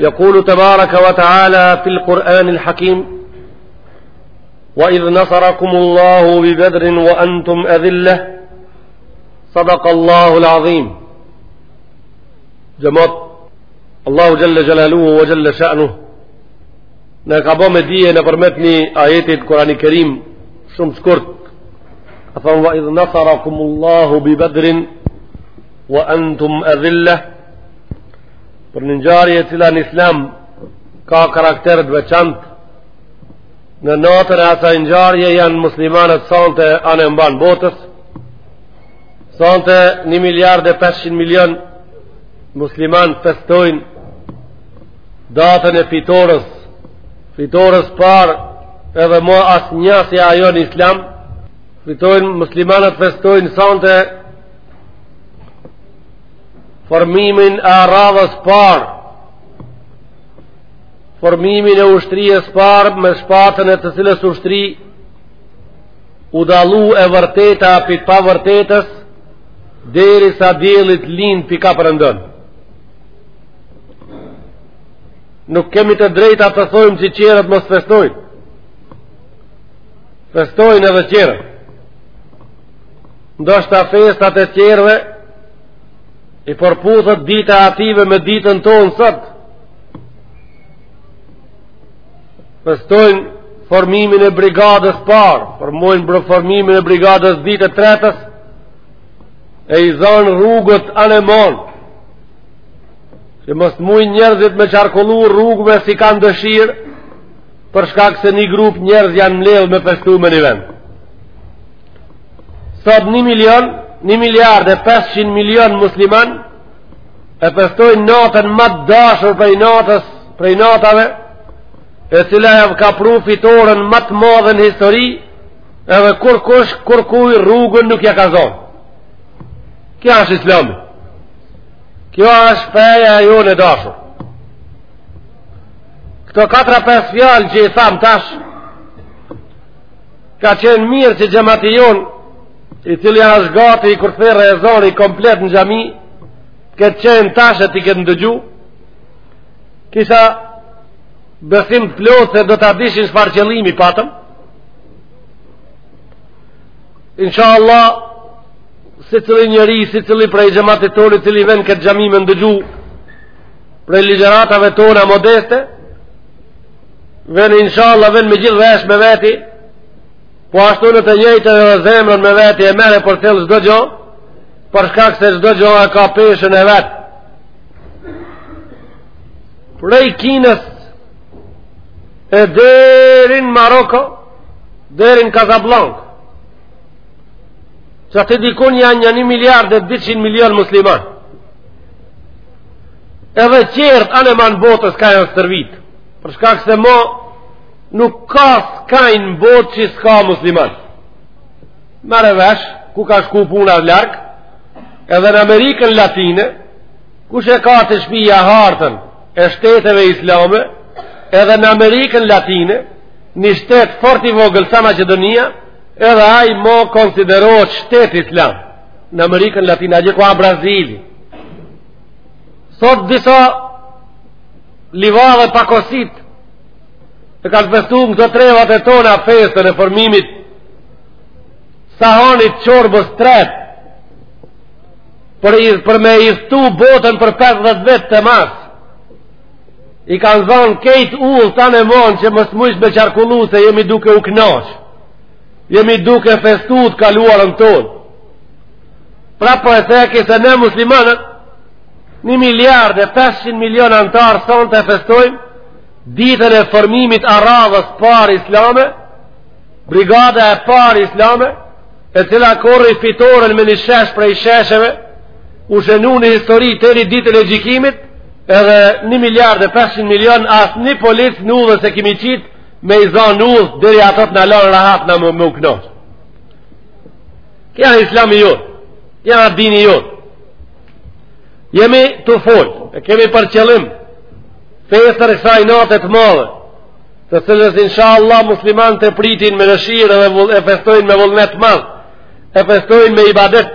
يقول تبارك وتعالى في القرآن الحكيم وإذ نصركم الله ببدر وأنتم أذلة صدق الله العظيم جمعت الله جل جلاله وجل شأنه نقابو مدية نبرمتني آيات القرآن الكريم شم أفن وإذ نصركم الله ببدر وأنتم أذلة për një ngjarje e cila në Islam ka karakter të veçantë. Në natën e asaj ngjarje janë muslimanët sonte anembanë botës. Sonte 1 miliard e 500 milion muslimanë festojnë datën e fitores, fitores së parë edhe ma asnjë si ajo në islam, fitojnë muslimanët festojnë sonte formimin e aradhes parë, formimin e ushtrisë parë me shpatën e të cilës ushtri u dallu e vërteta pi pavërtetës derisa dielli t'lind kah perëndon. Nuk kemi të drejtë të thojmë që tjerët mos festojnë. Festojnë edhe tjerët. Ndoshta festat e tjerëve, i përputhet dita e atyve me ditën tonë sot, festojnë formimin e brigadës parë, formojnë formimin e brigadës dytë e tretës, e i zanë rrugët anembanë, që mos të mujnë njerëzit me qarkullu rrugëve siç kanë dëshirë, për shkak se një grup njerëz janë mbledhë me festu në një vend. Sot një milion, një miliard e 500 milion muslimanë e festojnë natën ma të dashur prej natës, prej netëve, e cila e ka pru fitoren ma të madhe në histori, edhe kurrkush, kurrkujt rrugën nuk ia ka zanë. Kjo asht islami. Kjo asht feja e jonë e dashur. Këto 4-5 fjalë që i thamë tash, Ka qenë mirë që xhemati jonë, i cili asht gati kurdoherë e zë komplet në xhami, të ketë qenë tash e t'i ketë ndëgju, kisha besim të plotë se do ta dishin çfarë qëllimi patëm, inshallah, secili njeri, secili prej xhematit tonë, i, cili vjen n'këtë xhami me ndëgju, prej ligjëratave tona modeste, Vjen inshallah vjen me gjithë vesh me veti Po ashtu në të njëjtën edhe zemrën me veti e merre për tel çdo gja Për shkak se çdo gja e ka peshën e vet Prej Kinës e deri n'Maroko deri n'Kazablankë qaty dikun janë një një miliard dhe 200 milion muslimanë edhe gjerë anembanë botës ka janë stërvit për shkak se mo nuk ka skaj n'botë që s'ka musliman merre vesh ku ka shku puna larg edhe në Amerikën Latine kush e ka te shpija hartën e shteteve islame edhe në Amerikën Latine një shtet fort i vogël sa Macedonia edhe aj mo konsiderohet shtet islam në Amerikën Latine, aty ku a Brazili. Sot disa liva dhe pakosit e kanë festu n'këto trevat e tona festën e formimit sahonit qorbës tret për, për me i shtu botën për 50 vetë te na i kanë zonë krejt udhët ane mon që mo s'mujsh me qarkullu se jemi duke u knoqë Jemi duke festu të kaluarën tonë. Pra po e ceki se ne muslimanët, një miliard e 500 milion antarë sonte festojmë, ditën e formimit aradhës parë islame, brigada e parë islame, e cila korri fitoren me një shesh prej shesheve, u shenu në histori deri ditën e gjikimit, edhe një miliard e 500 milion, as një polic në udhë s'e kimi qitë, me i zonë udhë, deri ato t'na lonë rahat me u kënoq. Ky a islami jot, ky a dini jot. Jemi tu folë, e kemi për qëllim, festën e ksaj nate t'madhe, të cilën insha Allah muslimanët e pritin me nëshirë dhe e festojnë me vullnet t'madh, e festojnë me ibadet,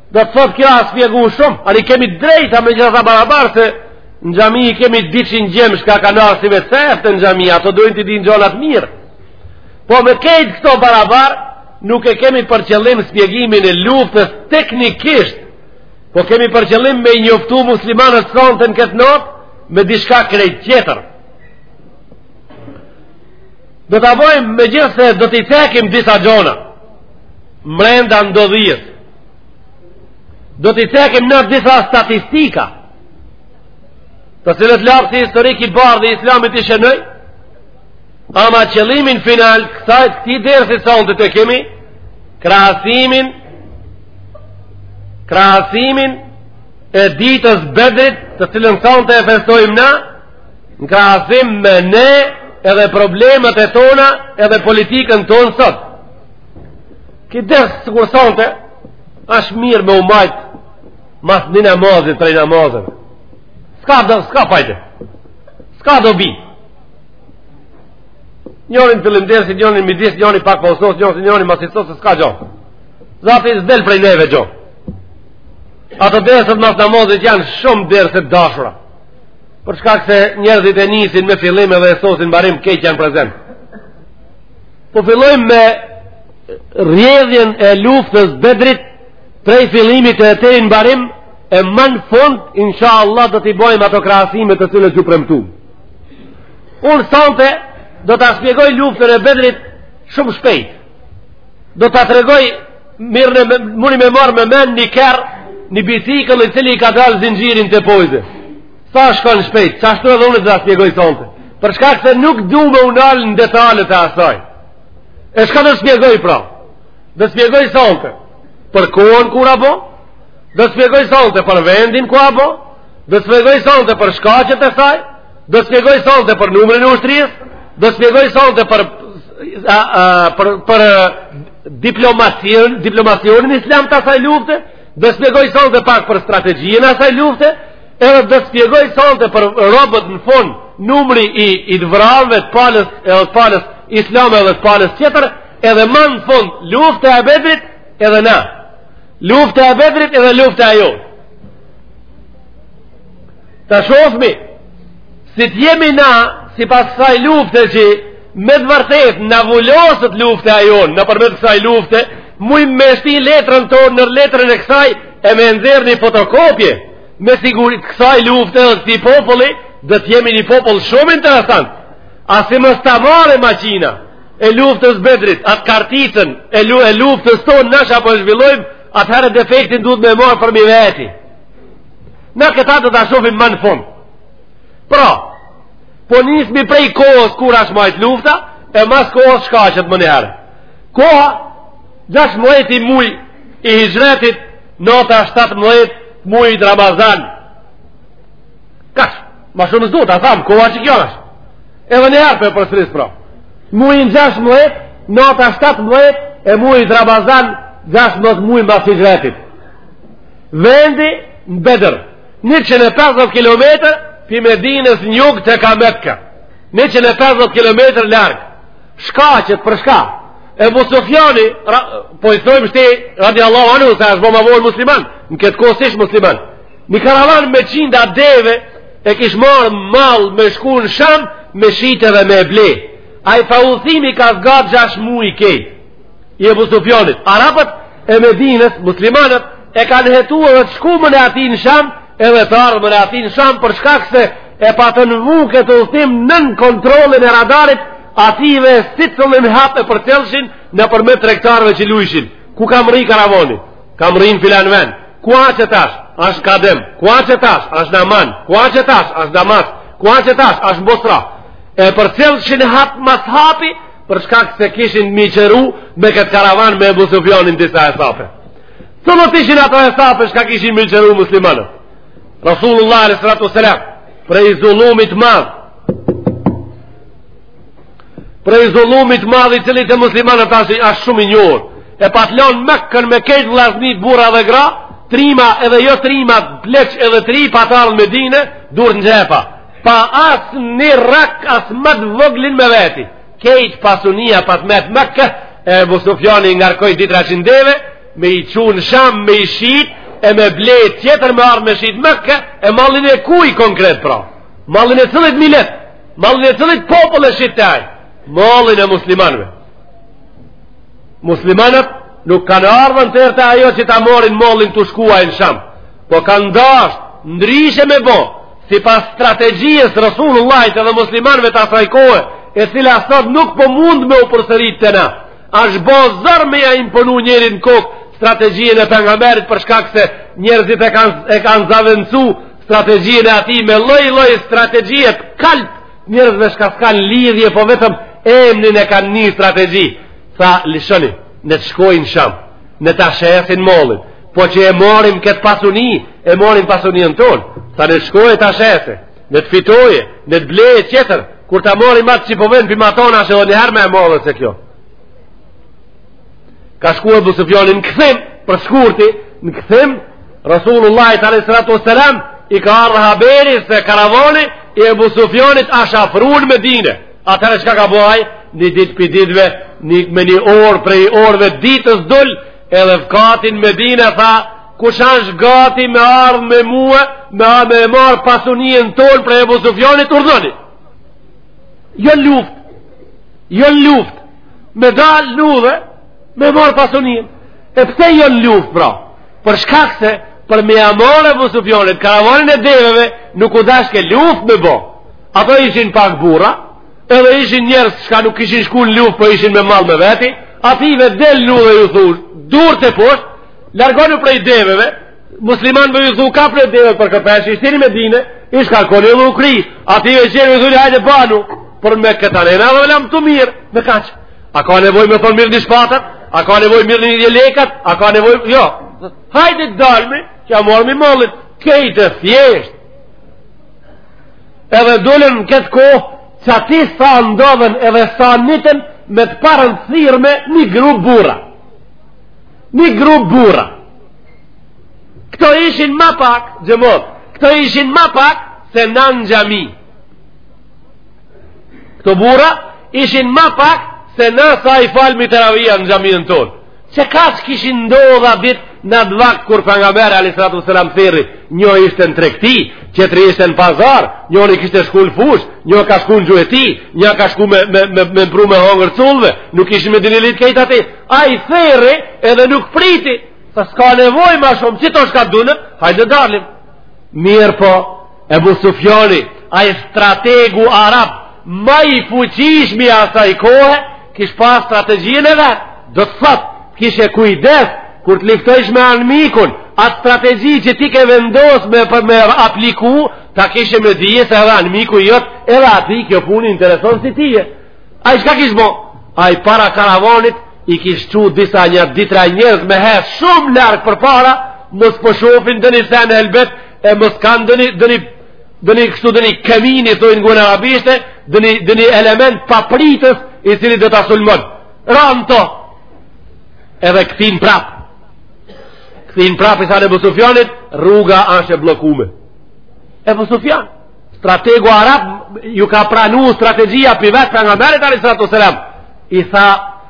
Do të thotë kjo a spjegu shumë, ani kemi drejt me gjitha ta barabar se në xhami i kemi 200 djem çka kanë ardh sivjet sefte në xhami, ato dojnë t'i dinë gjonat mirë. Po me kejtë këto barabar, nuk e kemi për qëllim spjegimin e luftës teknikisht, po kemi për qëllim me i njoftu muslimanët sonte në këtë notë, me diçka krejt tjetër. Do ta bojmë megjithëse do t'i cekim disa gjona, mrenda ndodhisë, do t'i cekim na disa statistika të cilat lapsi historik i bardhë i islamit i shënoj ama qëllimin final kësajt këti dersi sonte e kemi krahasimin krahasimin e ditës bedrit të cilën sonte e festojmë na në krahasim me ne edhe problemet e tona edhe politikën tonë sot Ky ders, sikur sante, është mirë me umajt mas një namazit prej namazeve. Ska, do, ska fajde. Ska dobi. Njëri n'fillim dersit, njëri n'midis, njëri pak pa u sos, njëri, njëri masi sos, se ska gjo. Zati s'del prej neve gjo. Ato derset mas namazit janë shumë derse t'dashura. Për shkak se njerëzit e nisin me fillim edhe e sosin n'mbarim krejt janë prezent. Po fillojmë me rrjedhjen e luftës Bedrit prej fillimit e teri n'mbarim e më në fund insha Allah do t'i bojmë ato krahasime të cilat jua premtu unë sante do ta spjegoj luftën e Bedrit shumë shpejt do ta tregoj muni me marrë me men nikerë një bicikël i cili i ka dalë zinxhiri teposhtëze sa shkon shpejt qashtu edhe unë do ta spjegoj sante për shkak se nuk du me u nalë në detalet e asaj E shka do spjegoj pra? Do spjegoj sonte për kohën kur a bo? Do spjegoj sonte për vendin ku a bo? Do spjegoj sonte për shkaqet e saj? Do spjegoj sonte për numrin e ushtrisë? Do spjegoj sonte për, a, a, për, për diplomacion, diplomacionin islam të asaj lufte? Do spjegoj sonte pak për strategjinë e asaj lufte? Edhe do të spjegoj sonte për robët në fund, numri i i të vranve të palës e të palës islame dhe të palës tjetër, edhe më në fund lufta e Bedrit edhe na. Lufta e Bedrit edhe lufta jonë. Ta shofmi, si do jemi na, sipas kësaj lufte që me të vërtetë na vuloset lufta jonë, na përmjet kësaj lufte, mujmë me shti letrën tonë në letrën e kësaj e me nxjerrë një fotokopje. me siguri t'kësaj lufte dhe këti populli, do të jemi një popull shumë interesant. E si mos ta marrë maqina e luftës Bedrit, atë karticën e, lu, e luftës tonë na shka po e zhvillojmë, atëherë defektin duhet me marrë përmi veti. Na këta do ta shofim më në fund. Pra, po nismi prej kohës kur ashtë majtë lufta, e mas kohës shkaqet menjëherë. Koha, gjashtëmdheti muj i hixhretit, Nata 17 e mujit Ramazan. Kaq, ma shumë s'du ta tham, koha qe kjo është. Edhe një herë e përsëris, pra. Mujin 16, nata 17 e mujit Ramazan, 16 muj mas hixhretit. Vendi në Bedër, 150 km pi Medinës n'jug teka Meka. 150 km larg. Shkaqet për shka, Ebu Sufjani, po i themi edhe radijallahu anhu, se është bo ma vonë musliman, në këtë kohë s'ish musliman, një karavan me qinda deve, e kish marrë mall me shku në Sham, me shitë dhe me ble. Ai far udhëtimi ka zgatë gjashtë muj krejt, i Ebu Sufjanit. Arapët e Medines, muslimanët, e kanë hetu edhe të shkumen e atij në Sham, edhe të ardhmen e atij në Sham, për shkak se e patën vu këtë udhëtim nën kontrolin e radarit, atyre, e secilin hap e përcjellshin nëpërmjet tregtarëve që lujshin. Ku ka mrri karavani? Ka mrri në filan ven. Ku ashtë tash? Ashtë ka Aden. Ku ashtë tash? Ashtë në Aman. Ku ashtë tash? Ashtë Damask. Ku ashtë tash? Ashtë në Bosra. E përcjellshin hap mas hapi, për shkak se kishin me i qëru me këtë karavan me Ebu Sufjanin disa hesape. Çfarë ishin ato hesape shka kishin me i qëru muslimanët? Rasulullah a.s. Prej zullumit madh, prej zullumit t'madh, i cili te muslimanët ashtë ash shumë i njohur, e pat lanë Mekën me krejt vllaznit, burra dhe gra, trima edhe jo trima, pleq edhe t'ri, pat ardhë n'Medine, duar në xhepa, pa asnjë rraqe, as më të voglin me veti, krejt pasunia pat metë n'Mekë, Ebu Sufjani ngarkoi dy-tre qind deve, me i çu n'Sham, me i shitë, e me ble tjetër me ardhë me shitë n'Mekë, e mallin e kujt konkret pra, mallin e cilit milet, Mallin e cilit popull e shitke ai? Mallin e muslimanve. Muslimanët nuk kanë ardhë n'teren te ajo që ta marrin mallin tu shkue në Sham. Po kanë dashtë, ndryshe me bo, sipas strategjisë Rasulullahit edhe muslimanve të asaj kohe, e cila sot nuk po mund me u përsërit te na. Ashtë bo zor me ja imponu njerit n'kokë strategjinë e Pejgamberit për shkak se njerëzit e kanë e kanë zavendësuar strategjinë e atij me lloj-lloj strategjie t'kalbta njerëzve shka s'kan lidhje po vetëm emnin e kanë një strategji tha lishoni ne të shkojnë n'Sham ne ta shesin mallin po që e marrim këtë pasuni e marrim pasuninë tonë tha ne shkojnë ta shesin ne të fitojë ne të blejë tjetër kur të marrim atë që po vjen prej matanë ashtë edhe njëherë ma e madhe se kjo ka shku Ebu Sufjani në kthim për shkurt në kthim Rasulullahit alejhi salatu ve selam i ka ardhë haberi se karavani i Ebu Sufjanit ashtë afru n'Medine atëherë shka ka bo ai një dit prej ditve një, me një orë prej orëve ditës dul edhe vikati n'Medine tha kush është gati me ardhë me mua me, me marrë pasuninë tonë prej Ebu Sufjanit urdhnoni jo luft jo luft me dal n'udhë me marrë pasuninë e pse jo luft pra Për shkak se për me ja marr Ebu Sufjanit, karavanin e deveve, nuk u dashke luft me bo. Ato ishin pak burra, edhe ishin njerëz çka nuk ishin shku në luftë, po ishin me mall me veti, ative del n'udhë ju thush, durt poshtë, largonu prej deveve, musliman me ju thu ka prej deveve për këpesh, shtini Medine, çka koni edhe u kri, ative qenë ju thush, hajde banu, për me këta nena dhe lamtumirë, me kaq. A ka nevoj me thonë mirrni shpatat? A ka nevoj mirrni jelekat? A ka nevoj... Jo, hajde dalmi, t'ja morrmi mallin, kejt e thjeshtë. Edhe dulën në këtë kohë, që ati sa ndodhen edhe sa nisen me të parën thirrje një grup burra. Një grup burra. Këto ishin ma pak, xhemat, këto ishin ma pak se na në xhami. Këto burra ishin ma pak se na sa i falmi teravijat në xhaminë tonë. Qe kaq kishin ndodh at ditë n'at vakt kur pejgamberi, alejhi salatu selam thirri, një ishte në tregti, tjetri ishte në pazar, njo kishte shku në fushë, një ka shku në gjueti, një ka shku me, me, me, me pru me hongër cullve, nuk ishin medinelit kejt ati, ai thirri edhe nuk priti, tha s'ka nevoj ma shumë, qito çka dunë, hajde dalim. Mirëpo, Ebu Sufjani, ai strategu arab, ma i fuqishmi asaj kohe, kish pas strategjinë e vet, do të thotë, kishe kujdes, kur të liftojsh me anmikun, atë strategji që ti ke vendos me, me apliku, ta kishe me dije se edhe anmiku jot, edhe ati kjo punë i intereson si tije. Ai çka kish bo? Ai para karavanit i kish çu disa nja di-tre njerëz me hec shumë larg përpara, mos po shofin donjë sen helbete, mos kanë donjë, donjë, donjë kështu donjë kemin i thojnë n'gjuhën arabishte, donjë, donjë element papritës i cili do ta sulmon. Ranë ato, edhe kthen prapë. Kthen prapë i thanë Ebu Sufjanit, rruga ashtë e bllokume. Ebu Sufjani. Strategu arab ju ka pranu strategjia prej vetë pejgamberit alejhi salatu selam. I tha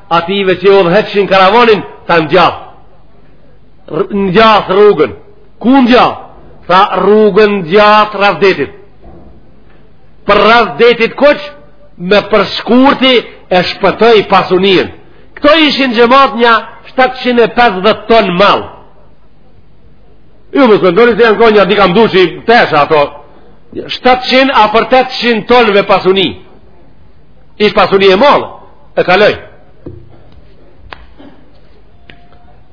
ative që udhëheqshin karavanin, tha ngjat. Ngjat rrugën. Ku ngjat? Tha rrugën ngjat rrëz detit. Për rrëz detit koqë, me përshkurt e shpëtoi pasuninë. Këto ishin xhemat nja 750 ton mall. Ju mos mendoni se janë kon nja di kam duqi tesha ato. 700 afër 800 tonëve pasuni. Ish pasuni e madhe. E kaloi.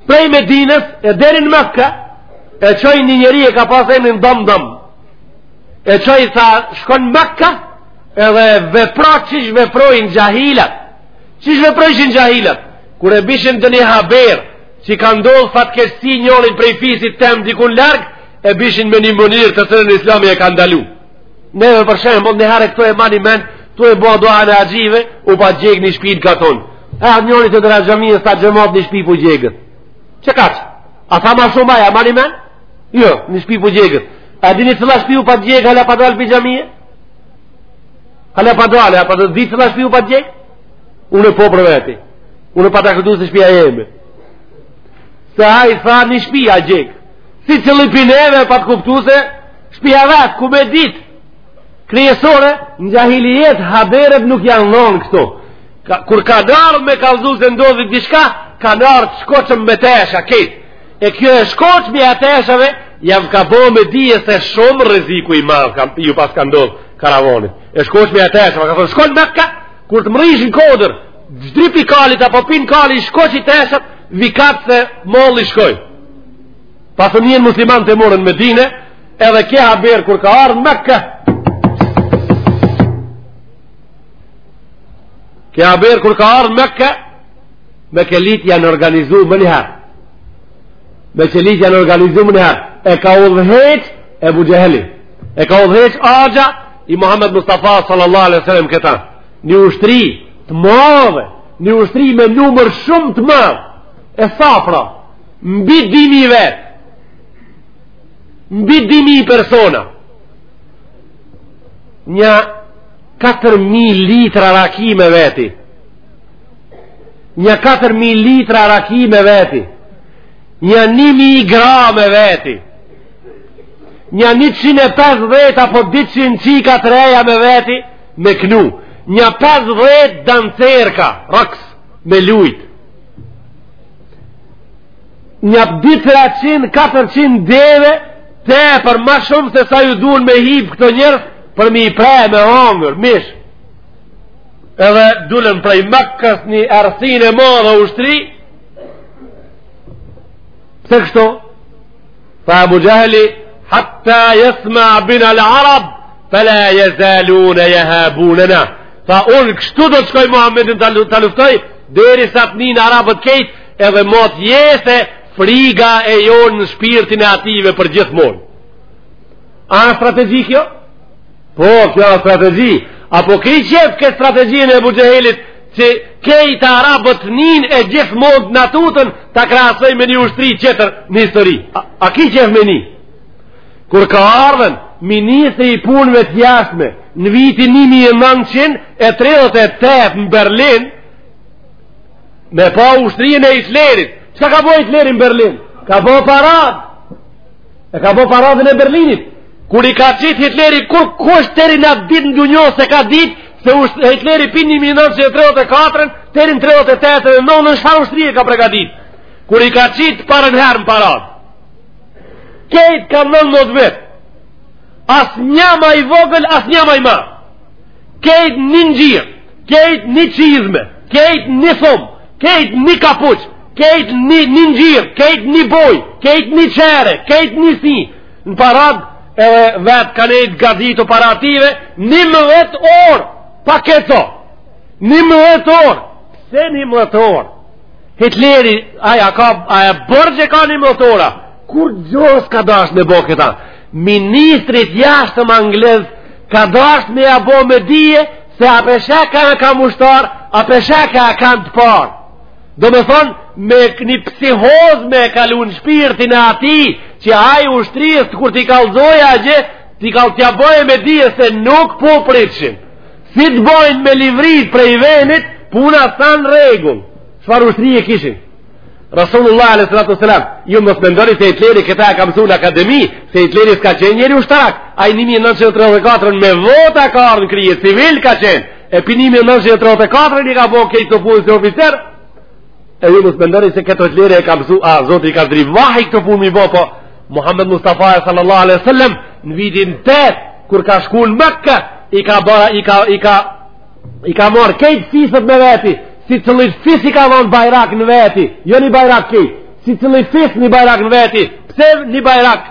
Prej Medinës e deri në Mekka e çoi një njeri e ka pasur emrin Domdom. E çoi tha shko në Mekka edhe vepro çish veprojnë xhahilat. Çish veprojshin xhahilat? Kur e bishin donji haber, që ka ndodhë fatkeqësi njanin prej fisit tem dikun largë, e bishin me një mënyrë të cilën islami e ka ndalu. Neve për shembull, nëherë këto e mani men, tu e bua doa në agjive, u pa gjegë një shpi ka thonë. E atë njëri te dera xhamie tha xhemat një shpi pa gjegët. Qekaq. A tha ma shumë aj, a mani men? Jo, një shpi pa gjegët. A dini cila shpi u pa gjegë, hala pa dalë prej xhamie? Hala pa dalë, a pate dit cila shpi u pa gjegë? Unë po për veti. Unë pata kuptu se shpija jeme. Se ai tha një shpi u gjeg. Secili prej neve pat kuptu se shpija vet, ku me dit. Kryesore në xhahilijet haberet nuk janë dhon këtu. Ka, kur ka dalë me kallzu se ndodhi diçka, ka dalë shkoçëm me tesha krejt. E kjo e shkoçmja e teshave, jau ka bo me dije se shumë rreziku i madh kam ju pas ka ndodh karavonit. E shkoçme tesha, ka thonë, shko n'Mekë, kur të mrrish në kodër, zdripi kalit apo pin kalit, shkoçi teshat, vikat se malli shkoj. Pasuninë muslimanët e morën n'Medine, edhe ky haber kur ka ardhë n'Mekë. Ky haber kur ka ardhë n'Mekë, mekelit janë organizu menjëherë. Mekelit janë organizu menjëherë. E ka udhëheqë Ebu Xhehli. e ka udhëheq axha i Muhammed Mustafa sallallahu alaihi wasallam këta një ushtri të madhe një ushtri me numër shumë të madh e safra mbi dy mijë vet mbi dy mijë persona nja 4.000 litra raki me veti nja 4.000 litra raki me veti nja 1.000 gra me veti Nja 150 apo 200 çika të reja me veti me knu. Nja 50 dancerka, raks, me lujt. Nja 200, 400 deve tepër ma shumë se sa ju duen me hip këto njerëz për me i pre me hongër, mish. Edhe dulën prej Mekës një arsin e madhe ushtri. Pse kështu? Tha Ebu Xhehli hatta yasma bina al-arab fala yazalun yahabunana. Tha un kështu do të shkoj Muhammedin ta luftoj deri sa të nin arabët krejt edhe mo t'jesë friga e jonë në shpirtin e atyve për gjithmonë. A â strategji kjo? Po, kjo â strategji. Apo kri qëtë këtë strategjinë e Ebu Xhehlit ti kejt arabët me ni, e gjithmonë në tutën ta krahasoj me një ushtri qetër në histori. A, a ki qejf me ni? Kur ka ardhën ministri i punëve të jashtme në vitin 1938 në Berlin, me pa ushtrinë e Hitlerit. Çka ka bo Hitleri në Berlin? Ka bo paradë. E ka bo paradën e Berlinit. Kur i ka qitë Hitleri, kurkush teri n'at ditë në dynjo se ka ditë, Se Hitleri pi 1934-ën, teri n' 38-ën e 9-ën, çfarë ushtrie ka pregatit. Kur i ka qitë parën herë në paradë. Kejt kanë nanmdhet vjet. As një ma i vogël, as një ma i madh. Kejt një ngjyrë, kejt një çizme, kejt një thumë, kejt një kapuç, kejt një ngjyrë, kejt një bojë, kejt një çehre, kejt një sy, Në paradë edhe vetë ka nejtë gazit operative, njëmdhetë orë, pa këto, njëmdhetë orë, pse njëmdhetë orë, Hitleri, ai e ka, ai e bo qe ka njëmdhetë orë, kurgjo s' ka dash me bo këta, ministrit jashtëm anglez, ka dash me ja bo me dije, se ape shekan kam ushtarë, ape shekan kanë të parë, Domethonë, me një psihoz me e kalu në shpirtin e atij, që ai ushtrisë kur t'i kallzojë atje, t'i kall t'ia bojë me dije se nuk po pritshin. Si të bojnë me livrit prej venit, pu na thanë rregull. Çfarë ushtrie kishin? Rasulullah a.s. Ju mos mendoni se Hitleri këta e ka msu në akademi, se Hitleri s'ka qenë njeri ushtarak. Ai 1934 me vota ka ardh në krye, civil ka qenë. e pi 1934-ën i ka bo kejt këto punë si oficer e ju mos mendoni se këto Hitleri e ka mësu a Zoti i ka dhanë vahj këto punë m'i bo po Muhammed Mustafaja sallallahu alaihi sallam në vitin tetë kur ka shku në Mekë i ka ba i ka i ka i ka marrë kejt fiset me veti secilit fis i ka vonë bajrak në veti jo një bajrak kejtë secilit fis një bajrak në veti pse një bajrak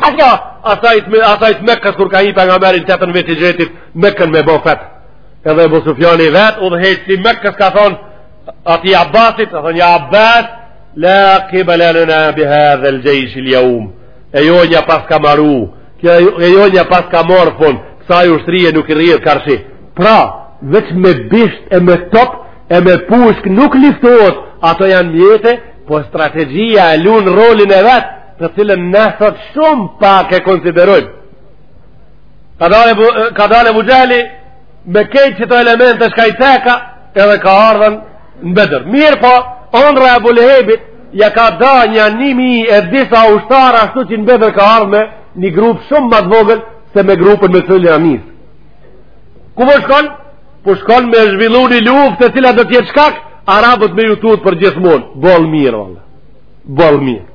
Ajo, asajt Me asajt Mekës kur ka hip nga Merru Dhahran vetë gjeti Mekën në befti. Edhe Abu Sufjani vetë udhëheqësi i Mekës ka thon aty Abbasit, ka thon ja Abbas la qibala lana bi hadha al jaysh al yawm. Kjo dynja paska maru. Kjo dynja paska marrë fun. Kësaj ushtrie nuk i rrihet karshi. Pra, veç me bisht e me top e me pushkë nuk luftohet. Ato janë mjete Po strategjia e lun rolin e vetë, të cilën ne sot shumë pak e konsiderojmë. Ka dalë, ka dalë Ebu Xhehli me kejt qëto elemente çka i ceka edhe ka ardhën në Bedër. Mirëpo, ondrra e Ebu Lehebit ia ka da një ni mijë e disa ushtarë ashtu që në Bedër ka ardh me një grupë shumë ma të vogël se me grupën me të cilën u nis. Ku po shkon? Po shkon me zhvillu një luftë e cila do t'jetë shkak, arabët me ju tutë përgjithmonë. Bol mirë, valla. Bol mirë.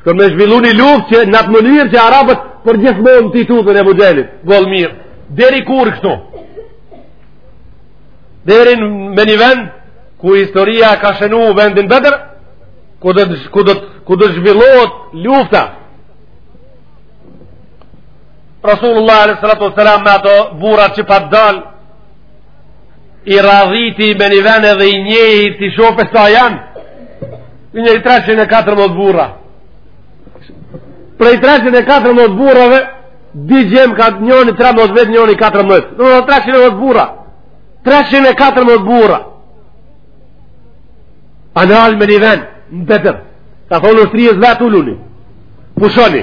Shkon me zhvillu një luftë që në atë mënyrë që arabët përgjithmonë t'i tuten Ebu Xhehlit. Bol mirë. Deri kur kështu? Deri me një vend ku historia ka shenu vendin Bedër, ku do të zhvillohet lufta, Rasulullah alaihi salatu wasalam me ato burra që pat dal i radhiti me një ven edhe i njehi të shohë se sa janë i njehi 314 burra prej 314 burrave dy djem ka njëni 13 vjet njëni 14 në dhe 314 burra 314 burra a nal me një ven në Bedër ka thonë ushtrisë vet uluni pushoni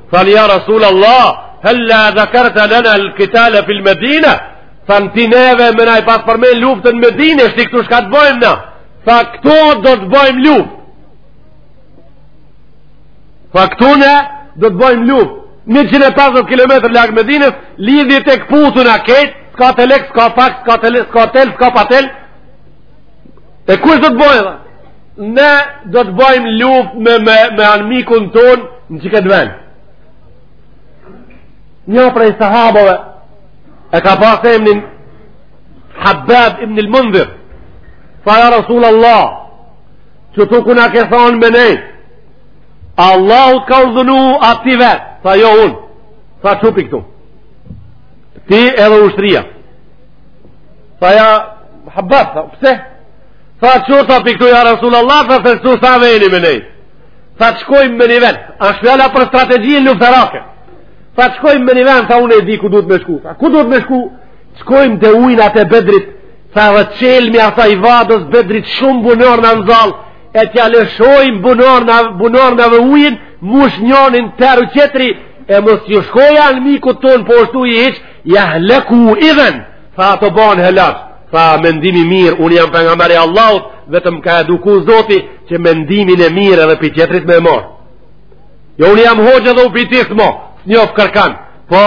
Thanë ja Rasul Allah, hel-la dhekerte lena el-kitale fil Medina, thanë ti neve me naj pas përmen luftën Medina, shti këtu shka të bojmë na, tha këtu do të bojmë luftë. Tha këtu ne do të bojmë luftë. 150 km larg Medinës, lidhjet e këputuna krejt, s'ka teleks, s'ka faks, s'ka tel, s'ka pa tel, E kush do të bëjë dhe? Ne do të bëjmë luft me, me, me armikun tonë në që këtë ven. Një prej sahabave e ka pas emnin Habab ibn il Mundhir. Tha ja Rasul Allah, qëtu ku na ke thonë me nej, Allahu të ka urdhënu a ti vetë, tha jo unë, tha çu pi këtu. Ti edhe ushtria. Tha ja, Habab, tha, pse? Tha çu tha pi ktu ja Rasul Allah, tha se s'osht veni me nej. Tha të shkojmë me një vend, asht fjala për strategjinë luftarake. Tha të shkojmë me një vend, tha unë e di ku duhet me shku. Tha ku duhet me shku? Të shkojmë te ujnat e Bedrit, tha dhe qelmi a tha i vadës Bedrit shumë bunor në nëzalë, e t'ja lëshojmë bunor në, bunor në dhe ujnë, mush njonin tëru qetrin, e mos ju shkojë anmikut tonë, po është u i iqë, ja hleku idhenë. Tha ato banë helas, tha mendim i mirë, unë jam pejgamer i Allahut, vetë m'ka eduku Zoti që mendimin e mirë edhe pi tjetrit me marrë. Jo unë jam hoxhë edhe u për tjetë mo, s'e njof kërkan, po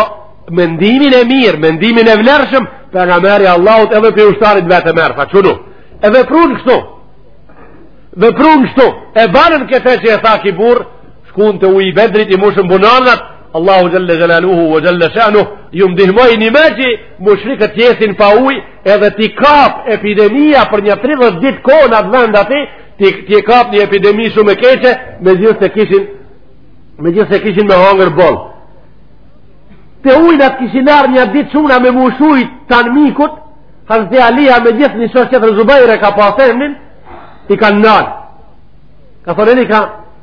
mendimin e mirë, mendimin e vlershëm, pejgameri i Allahut edhe pi ushtarit vet e merr, tha çunu, e veprun kështu, veprun kështu, e banën këtë që e tha ky burrë, shkun te uji i Bedrit i mushën bunarnat, Allahu xhelle xhelaluhu ve xhelle shanuhu ju ndihmoi një me që mushrikët t'jesin pa uj edhe t'i kap epidemia për nja 30 dit kohë në atë vend aty t'i, t'i kap një epidemi shumë e keqe megjithëse kishin megjithëse kishin me hangër boll te uj në atë kishin ardh nja dy çuna me mush uj të anmikut hazreti Alia me gjithë një shoq tjetër Zubejr e ka pas emnin i kanë nal ka thon eni ka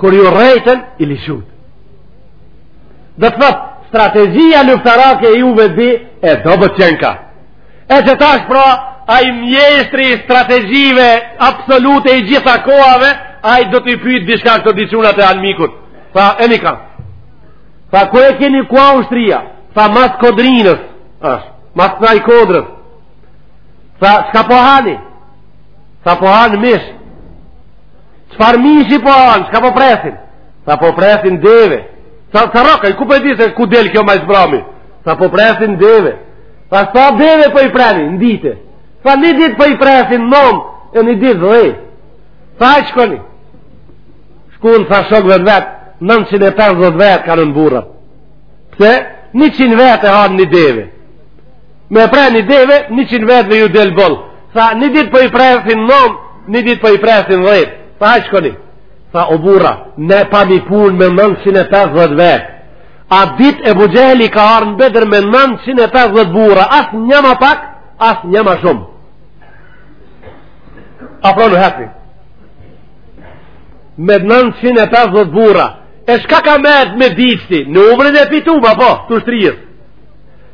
kur ju rrejtën i lishut do të thot strategjia luftarake e juve di e dobët qenka e që tash pra ai mjeshtri i strategjive absolute i gjitha kohave ai do t'i pyt diçka këto dy çunat e anmikut tha eni ka tha ku e keni ku a ushtria tha mas kodrinës është mas ksaj kodrës tha çka po hani tha po hanë mish Çfar mishi po hanë, çka po presin? Tha po presin deve. Sa, sa rroka, ku po e di se ku del kjo ma s'brami? Tha po presin deve. Tha sa deve po i preni, në ditë. Tha një dit po i presin nonë, e një dit dhet. Tha hajt shkoni. Shkun, tha shokve të vet, 950 vetë kanë burra. Pse? 100 vetë e hanë një deve. Me pre një deve, 100 vetëve ju del boll. Tha, një ditë po i presin nonë, një ditë po i presin dhet. Tha, hajt shkoni. Tha, o burra, ne pa mi pun me 950 vetë. A dit Ebu Xhehli ka ardh në Bedër me 950 burra, as një ma pak, as një ma shumë. A pra në hekni. Me 950 burra, e çka ka me me dit si, numrin e pitu, ma po, t'ushtrisë.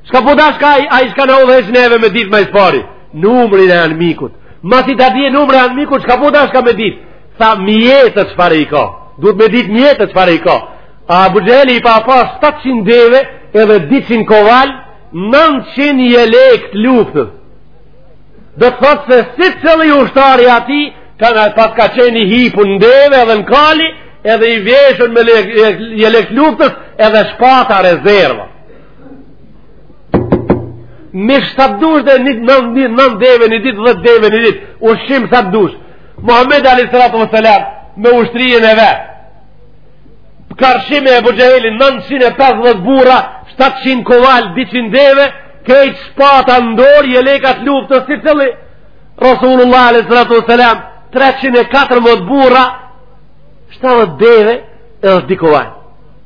Çka po dashka ai çka na udhëheq neve me dit ma s'pari? Numrin e anmikut. Masi ta dijë numrin e anmikut, çka po dashka me dit? Tha mjetet çfarë i ka. Duhet me dit mjetet çfarë i ka. Ebu Xhehli i pa pa 700 deve edhe 200 koval, 900 jelek të luftës. Do të thotë se secili ushtar i atij, ka pas ka qen i hipun në deve edhe në kali, edhe i veshun me jelek të luftës edhe shpata rezerva. mish sa t'dush dhe nëndë deve një ditë dhet deve një ditë ushqim sa t'dush Muhammed alejhi salatu ve selam me ushtrinë e vet karshi me Ebu Xhehlin 950 burra 700 koval 200 deve krejt shpata n'dor jeleka t'luftës secili Rasulullah alejhi salatu ve selam 314 burra 70 deve edhe 2 koval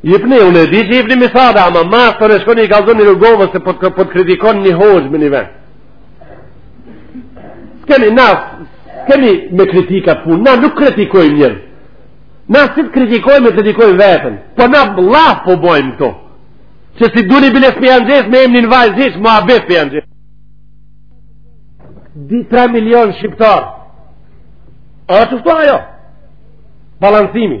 Jepni, unë e di që jepni mi thada, ama masanej shkoni i kallzoni Rugovës se po të po kritikon një hoxhë më një vend. Kemi, na s'kemi me kritika punë, na nuk kritikojmë njeri. Na si të kritikojmë e kritikojmë veten, po na llaf po bojmë këto. Që si duni bile së pjanë gjithë, me emni në vajzë gjithë, ma abë së pjanë gjithë. Dy 3 milion shqiptarë. A të fëto ajo? Balancimi.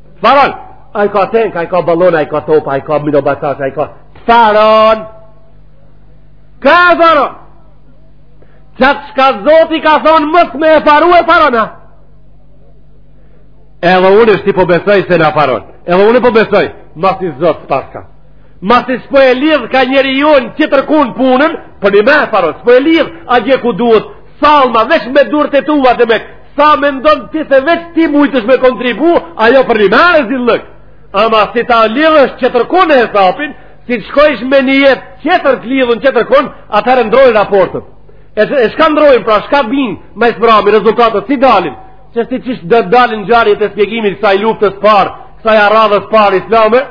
Faron, a i ka tenka, a i ka balona, a i ka topa, a i ka minobacaç, a i ka... Faron! Ka e faron! Qatë çka Zoti ka thonë mos me e faru e faron a? Edhe unë ashtu po besoj se na faron. Edhe unë po besoj, masi Zot s'paska. Masi s'po e lidh ka njeri jonë qetërkun punën, përnjime e faron. S'po e lidh atje ku duhet, Salma, veç me durët e tua dhe me sa mendon ti se veç ti mujtësh me kontribu, ajo përnjime rezillëk. Ama si ta lidhësh qetërkun hesapin, si të shkojsh me nijet qetër të lidhen qetërkun, atëherë ndrrojnë raportet. E, e çka ndrrojnë, pra çka binë, ma së mrami, rezultatet, si dalin, që si qysh dalin gjatë shpjegimit kësaj luftës parë, kësaj aradhës parë islame,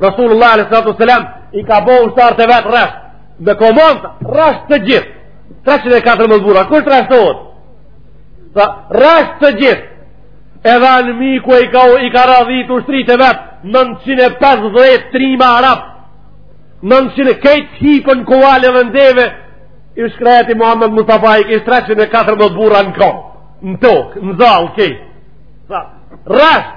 Rasulullah a.s. i ka bo ushtarët e vet rresht, me komandë rrasht të gjithë 314 burra krejt rrashtohet sa rrasht të gjithë edhe anmiku i ka, i ka radhit ushtritë e vet 950 trima arabë 900 krejt hipën n'kuaj edhe n'deve i shkreti Muhammed Mustafa i kish 314 burra në kom në tokë, në zall krejt sa rrasht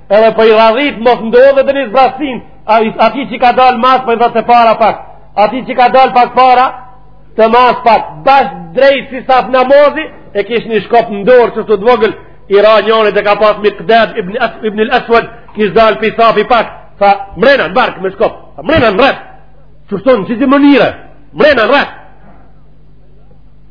Edhe po po i radhit mos ndodhet ndonjë zbrazti, atij që ka dalë mas po po i thotë te para pak, atij që ka dalë pak para, te mas pak, bash drejt si saf namazi, e kish një shkop në dorë qesi të vogël, i ra njanit e ka pas Mikdad, ibn, ibn il Eswed, kish dalë prej safi pak, tha mrena në bark me shkop, tha mrena në red, qështu n'qesi mënyre, mrena në red,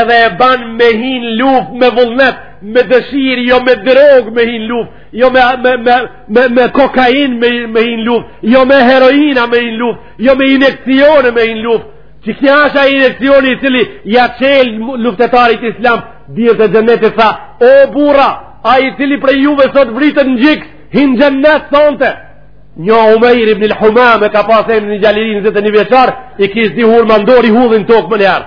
edhe e ban me hi n'luftë me vullnet me dëshirë jo me drogë me hi n'luftë jo me, me, me, me, me kokainë me, me hi n'luftë jo me heroina me hi n'luftë jo me inekcione me hi n'luftë qekjo është ai inekcioni i cili ia çel luftëtarit islam dyert e xhennetit tha o burra ai i cili prej juve sot vritet në çik hin n'xhennet thonte një Umejr ibn il Humam e ka pas emnin djalë i ri njëzet e një vjeçar i kish dy hurma n'dorë i hudh n'tokë menjëherë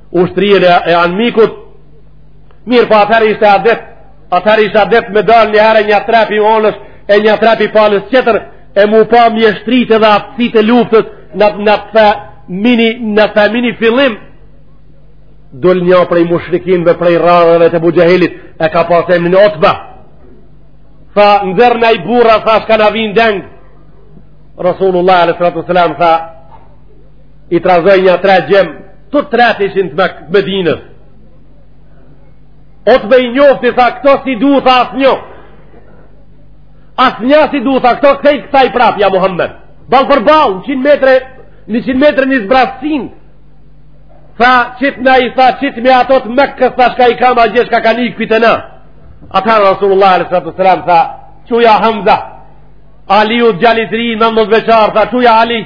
ushtrien e anmikut mirëpo atëherë ishte adet atëherë ishte adet me dal një herë nja tre pi onës e nja tre pi palës qetër e mu pa mjeshtrit edhe aftësit e luftës në, në, në, mini, në të mini fillim dul një prej mushrikinve prej radhëve të Ebu Xhahilit e ka pas emnin Otba tha nxerrni burra tha çka na vinë deng Rasulullah a.s. tha i trazoj nja tre gjem të tretë ishin të Medinës Otba i njofti tha këto s'i du tha asnjo asnja s'i du tha kthej kthej prap ja Muhammed ball për ball njëqin metre njëqin metre një zbrasin tha qitnai tha qitmi ato të Mekës tha çka i kam agjë çka kan ik pi te na atëherë Rasulullah a.s. tha çu ja Hamza Aliu gjal i ri nëzetveçar tha çu ja Ali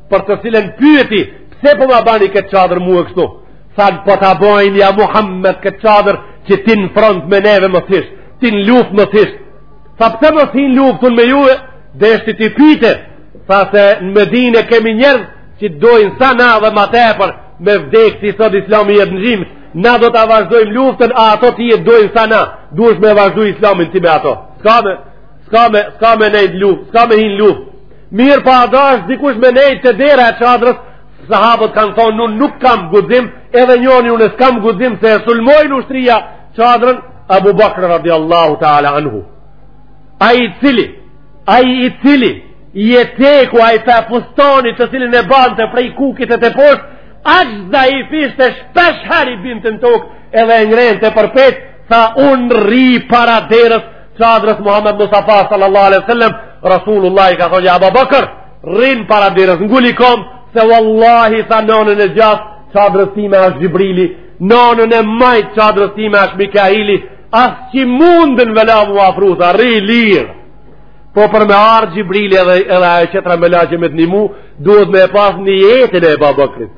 për të cilën pyeti pse po ma bani këtë çadër mua kështu than po ta bojnë ja Muhammed këtë çadër që ti në front me neve mo t'hish ti në luft mo t'hish tha pse mo t'hi n'luft un me juve deshti t'i pyte tha se në Medine kemi njerëz që dojnë sa na dhe ma tepër me vdek si sot islami jetë në gjimë na do të vazhdojmë luftën a ato ti jetë dojnë sa na duesh me vazhdu islamin ti me ato s'ka me s'ka me, s'ka me nejtë luft s'ka me hin luft Mirëpo, a dasht dikush me nejtë te dera e çadrës, sahabët kanë thonë, nuk, nuk kam guxim, edhe njoni unë s'kam guxim se e sulmojnë ushtria çadrën, Abu Bakr radiallahu ta'ala anhu. Ai i cili, ai i cili, eteku, ai fustoni të cilin e bante prej kukit e teposhtë, aq zaif ishte shpeshherë i binte n'tokë edhe e ngrente përpet, tha unë rri para derës Çadrës Muhammed Mustafa sallallahu alaihi wasallam, Rasulullah i ka thonë ja Abu Bakr, rrin para derës, nguli kom se wallahi tha n'onën e gjathtë çadrës time është Xhibrili, n'onën e majt çadrës time është Mikaili, as që mundën vlla mu afru ta, rri lirë. Po për me ardë Xhibrili edhe, edhe ajo qetra melaqe me të ndihmu, duhet me e pas nijetin e Ebu Bakrit.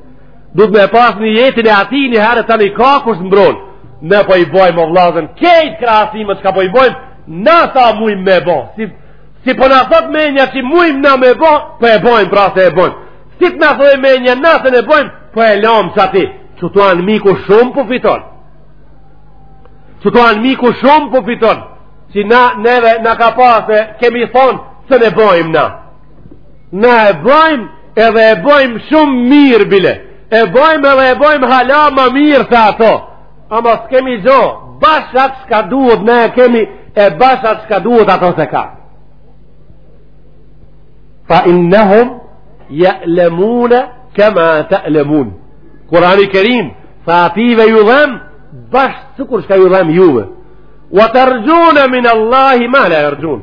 duhet me pas nijetin e atij një herë tani ka kush t'mbron ne po i bojmë o vllazën kejt krahasimet çka po i bojmë na sa mujmë me bo si, si po na thot menja që mujmë na me bo po e bojmë pra se e bojmë si të na thot menja na sun e bojmë po e lamë që ati qëtu anmiku shumë po fiton qëtu anmiku shumë po fiton që na neve na ka pa se kemi thonë sun e bojmë na Na e bojmë edhe e bojmë shumë mirë bile. E bojmë edhe e bojmë hala ma mirë se ata. Ama s'kemi gjo, bash atë shka duhet ne e kemi e bash atë shka duhet ata s'e ka. Fa innehum je'lemune kema te'lemun. Kurani kerim, se atyve ju dhem, bash sikur shka ju dhem juve. Wa terxhune min Allahi ma la jerxhune.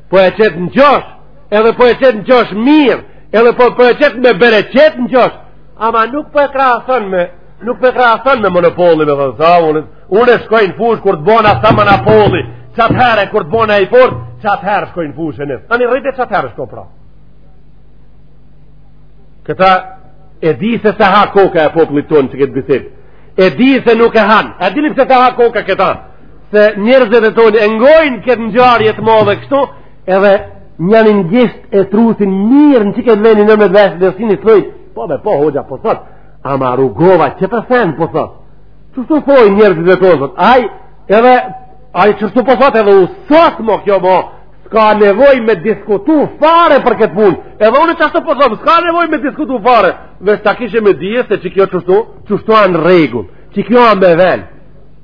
Po e qetë në gjosh, edhe po e qetë në gjosh mirë, edhe po, po e qetë me bereqet në gjosh, ama nuk po e krahëson me, nuk po e krahëson me monopolin e dhe dhe dhe unë e shkoj n'fushë kur të bona sa monopoli, qatë herë kur të bona i fort, qatë herë shkoj n'fushë e në. Ani rritë e qatë herë shko pra. Këta e di se s'e ha koka e popullit tonë që këtë bised. E di se nuk e hanë. E dini pse s'e ha koka këta. se njerëzit e tonë e ngojnë këtë ngjarje të madhe kështu, edhe njëri ngjest e trusin mirë në çike vënë në mes vesh dhe sini thoi, po be po hoxha po thot, ama Rugova qët sen po thot. Çu të thoi njerëzit e tonë, ai edhe ai qështu po thot edhe u sot ma kjo ma s'ka nevoj me diskutu fare për këtë punë. Edhe unë qashtu po thom, s'ka nevoj me diskutu fare. Veç ta kishe me dhije se që kjo qështu, qështu a në rregull, që kjo anë me velë.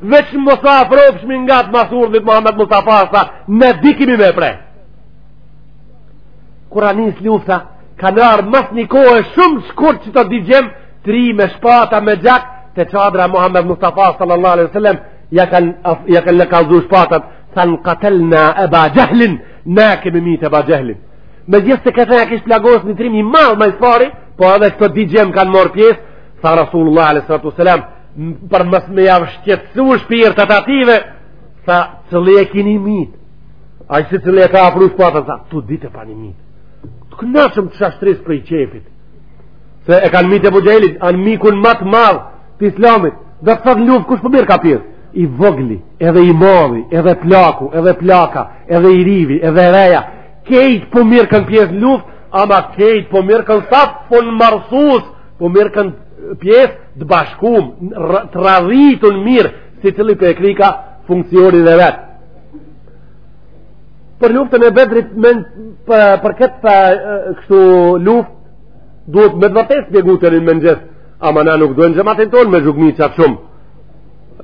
Veç në mos në afropsh mi nga të mas urdhit të Muhamed Mustafa sa në dikimi me pre. Kur ja nis lufta, kanë ardh mas një kohe shumë shkurt qeta dy djem, trima me shpata me gjak, te çadra Muhamed Mustafa sallallahu alaihi sallam, ja kanë kallzu shpatat, tha ne katelna Eba Xhehlin, ne kemi mijt Eba Xhehlin. Megjithëse këtë e kish plagos një trim i madh ma s'pari, po edhe këta dy djem kanë marrë pjesë, tha Rasulullah alaihi sallam, për mos me jav shqetsu shpirtat atyve tha sicilli e kini mijt ai sicilli e ka afru shpatën tha të dytë e pani mijt të kënaqëm të shashtris prej qefit se e kanë mijt Ebu Xhehlin anmikun ma të madh të islamit do të thotë në luftë kush po mirka pjesë i vogli, edhe i madhi, edhe plaku, edhe plaka, edhe i rivi, edhe reja, krejt po mirkan pjesë n'luftë, ama krejt po mirkan thafë, po në marësus, po mirkan pjesë të bashkum, të radhitun mirë, sicilli po e krika funksionin e vet. Për luftën e Bedrit, men, për, për këtë kështu luftë, duhet me të vërtes për gu teri n'mëngjes, ama na nuk duhena xhematin tonë me zhugmi qatë shumë.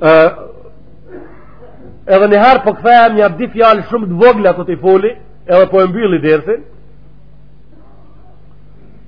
E, edhe njëherë po kthehna nja dy fjalë shumë të vogla do t'i foli, edhe po e mbylli dersin,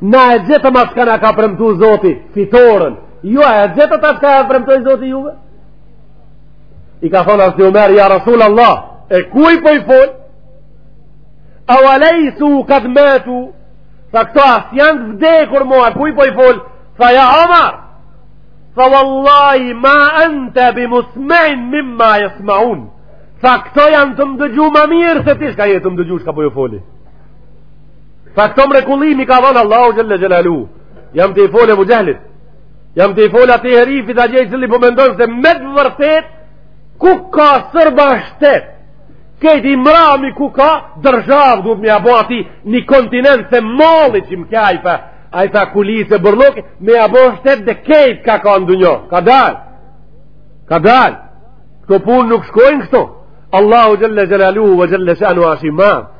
Na e gjetëm ata shka na ka premtu zoti, fitoren. Ju, e gjetët ata shka ju premtoj zoti juve? I ka thonë Hazreti Umer, ja Rasul Allah, e kujt po i fol? Awa lejsu kad matu, tha këto a s'janë të vdekur mo, kujt po i fol? Tha ja Omar, tha wallahi ma ente bi musmein mimma jesmeun. Tha këto janë tu më dëgju ma mirë, se ti shka je tu më dëgju shka po ju foli. Tha këto mrekulli m'i ka dhënë Allahu Xhelle Xhelalu Jam tu i folë Ebu Xhehlit Jam tu i folë ati herifi të gjejë cili po mendon se me të vërtet Ku ka sërba shtet Kejt i mrami ku ka Dërzhav do t'ma bo ati Një kontinent se mali që më kja i fa A i fa kulisë e bërlok Me e bo shtet dhe kejt ka ka ndu njo Ka dal Ka dal Këto pun nuk shkojnë këto Allahu Xhelle Xhelalu Ve Xhelle Shanu Ashimam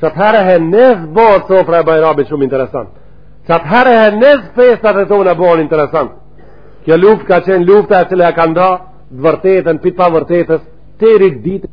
Qatëherë edhe neve bohet sofra e bajramit shumë interesant. Qatëherë edhe neve festat tona bohen interesant. Kjo luft ka qenë lufta e cila e ka nda të vërtetën pi të pavërtetës, deri në kët ditë.